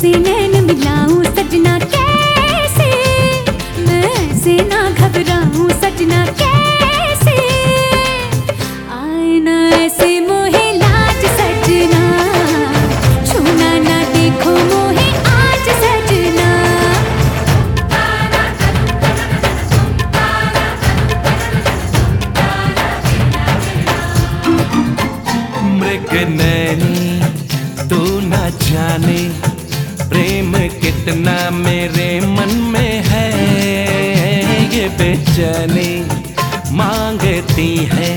से नैन मिलाऊं सजना। कैसे कितना मेरे मन में है, ये बेचैनी मांगती है।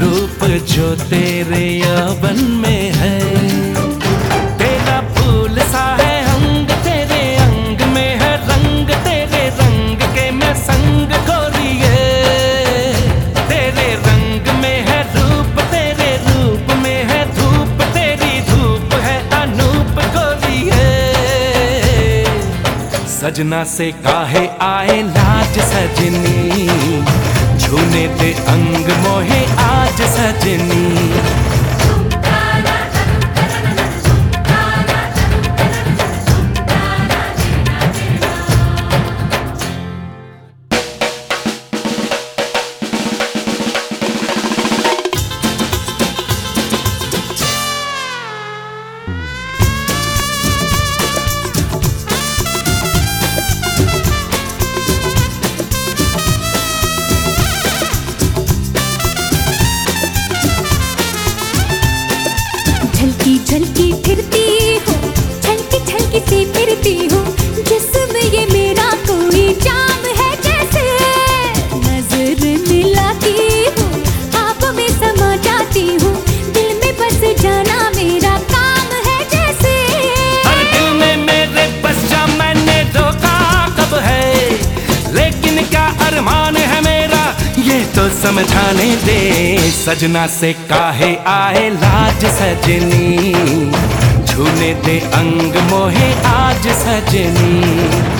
रूप जो तेरे यवन में है सजना से काहे आए लाज सजनी? झूने ते अंग मोहे आज तो समझाने दे। सजना से काहे आए लाज सजनी? छूने दे अंग मोहे आज सजनी।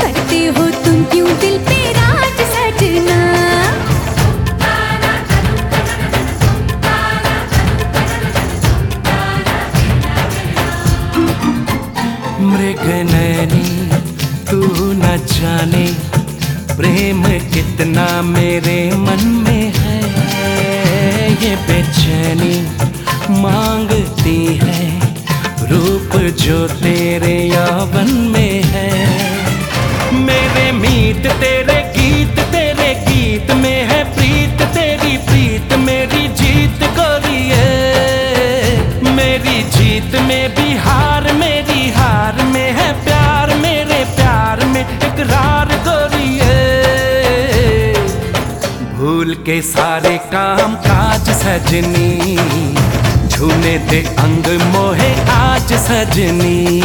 करते हो तुम क्यों दिल पे तू न जाने प्रेम कितना मेरे मन में है। ये बेचैनी रूप जो तेरे यावन में है। मेरे मीत तेरे गीत तेरे गीत में है प्रीत, तेरी प्रीत मेरी जीत गोरिए मेरी जीत में भी हार, मेरी हार में है प्यार, मेरे प्यार में इकरार गोरिए भूल के सारे काम काज सजनी छूने दे अंग मोहे आज सजनी।